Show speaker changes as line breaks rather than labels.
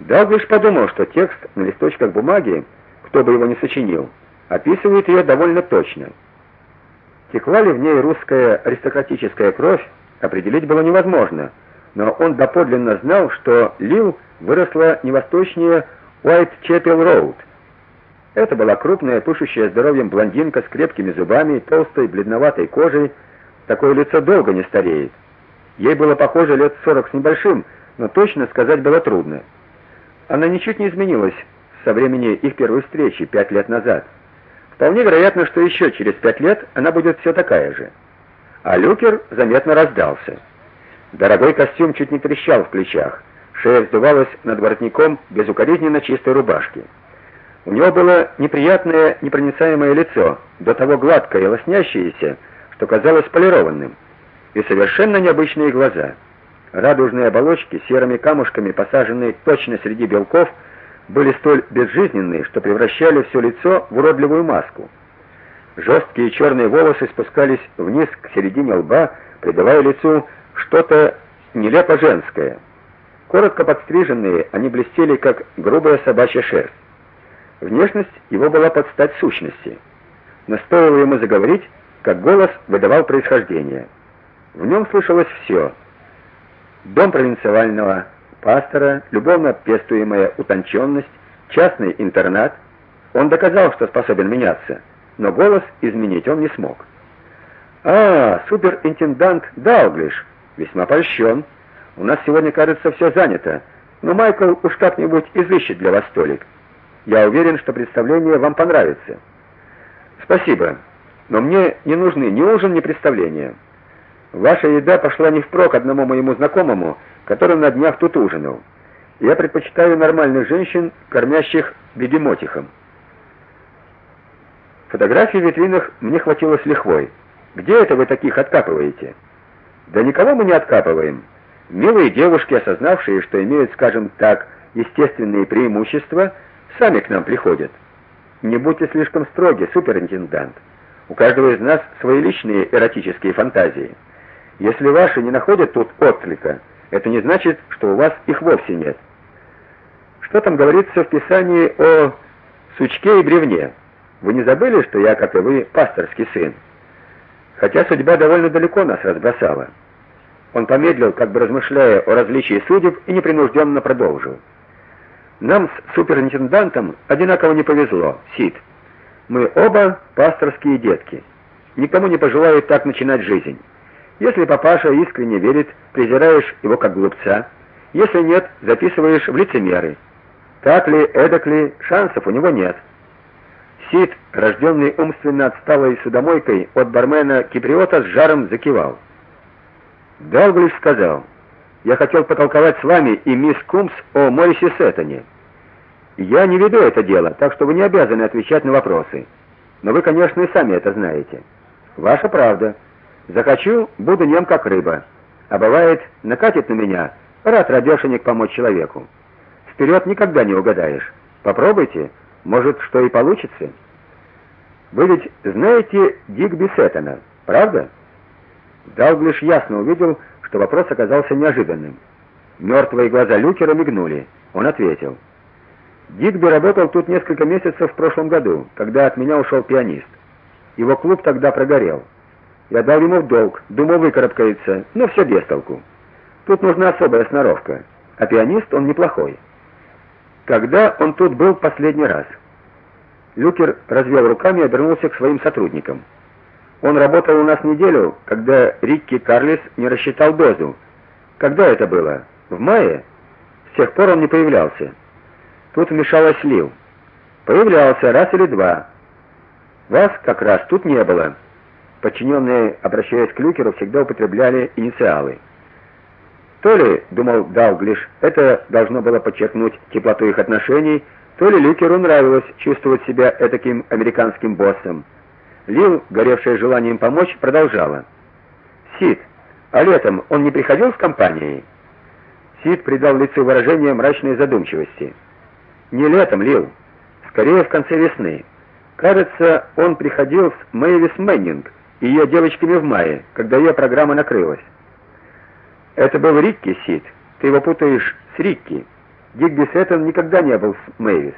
Далглиш подумал, что текст на листочках бумаги, кто бы его ни сочинил, описывает ее довольно точно. Текла ли в ней русская аристократическая кровь, определить было невозможно, но он доподлинно знал, что Лил выросла не восточнее Уайт-Чепел-Роуд. Это была крупная, пышущая здоровьем блондинка с крепкими зубами, толстой, бледноватой кожей. Такое лицо долго не стареет. Ей было похоже лет сорок с небольшим, но точно сказать было трудно. Она ничуть не изменилась со времени их первой встречи пять лет назад. Вполне вероятно, что еще через пять лет она будет все такая же. А Люкер заметно раздался. Дорогой костюм чуть не трещал в плечах. Шея вздувалась над воротником безукоризненно чистой рубашки. У него было неприятное, непроницаемое лицо, до того гладкое и лоснящееся, что казалось полированным, и совершенно необычные глаза. Радужные оболочки серыми камушками, посаженные точно среди белков, были столь безжизненные, что превращали все лицо в уродливую маску. Жесткие черные волосы спускались вниз к середине лба, придавая лицу что-то нелепо женское. Коротко подстриженные, они блестели как грубая собачья шерсть. Внешность его была под стать сущности. Но стоило ему заговорить, как голос выдавал происхождение. В нем слышалось все. Дом провинциального пастора, любовно пестуемая утонченность, частный интернат. Он доказал, что способен меняться, но голос изменить он не смог. А, суперинтендант Далглиш, весьма польщен. У нас сегодня, кажется, все занято, но Майкл уж как-нибудь изыщет для вас столик. Я уверен, что представление вам понравится. Спасибо, но мне не нужны ни ужин, ни представление. Ваша еда пошла не впрок одному моему знакомому, который на днях тут ужинал. Я предпочитаю нормальных женщин, кормящих бегемотихом. Фотографий в витринах мне хватило с лихвой. Где это вы таких откапываете? Да никого мы не откапываем. Милые девушки, осознавшие, что имеют, скажем так, естественные преимущества, сами к нам приходят. Не будьте слишком строги, суперинтендант. У каждого из нас свои личные эротические фантазии. Если ваши не находят тут отклика, это не значит, что у вас их вовсе нет. Что там говорится в Писании о сучке и бревне? Вы не забыли, что я, как и вы, пасторский сын? Хотя судьба довольно далеко нас разбросала. Он помедлил, как бы размышляя о различии судеб, и непринужденно продолжил. Нам с суперинтендантом одинаково не повезло, Сид. Мы оба пасторские детки. Никому не пожелаю так начинать жизнь. Если папаша искренне верит, презираешь его как глупца. Если нет, записываешь в лицемеры. Так ли, эдак ли, шансов у него нет. Сид, рожденный умственно отсталой судомойкой от бармена Киприота, с жаром закивал. Далглиш сказал: "Я хотел потолковать с вами и мисс Кумс о Морисе Сеттоне. Я не веду это дело, так что вы не обязаны отвечать на вопросы. Но вы, конечно, и сами это знаете. Ваша правда. Захочу, буду нем как рыба. А бывает, накатит на меня, рад радешенек помочь человеку. Вперед никогда не угадаешь. Попробуйте, может, что и получится. Вы ведь знаете Дигби Сеттона, правда? Далглиш ясно увидел, что вопрос оказался неожиданным. Мертвые глаза Люкера мигнули. Он ответил: Дигби работал тут несколько месяцев в прошлом году, когда от меня ушел пианист. Его клуб тогда прогорел. Я дал ему в долг, думал выкарабкается, но все без толку. Тут нужна особая сноровка, а пианист он неплохой. Когда он тут был последний раз? Люкер развел руками и обернулся к своим сотрудникам. Он работал у нас неделю, когда Рикки Карлис не рассчитал дозу. Когда это было? В мае? С тех пор он не появлялся. Тут вмешалась Лил. Появлялся раз или два. Вас как раз тут не было. Подчиненные, обращаясь к Люкеру, всегда употребляли инициалы. То ли, думал Далглиш, это должно было подчеркнуть теплоту их отношений, то ли Люкеру нравилось чувствовать себя этаким американским боссом. Лил, горевшая желанием помочь, продолжала: "Сид, а летом он не приходил в компании?" Сид придал лицу выражение мрачной задумчивости. "Не летом, Лил, скорее в конце весны. Кажется, он приходил с Мэйвис Мэннинг и ее девочками в мае, когда ее программа накрылась. Это был Рикки Сид. Ты его путаешь с Рикки. Дигби Сеттон никогда не был с Мэвис.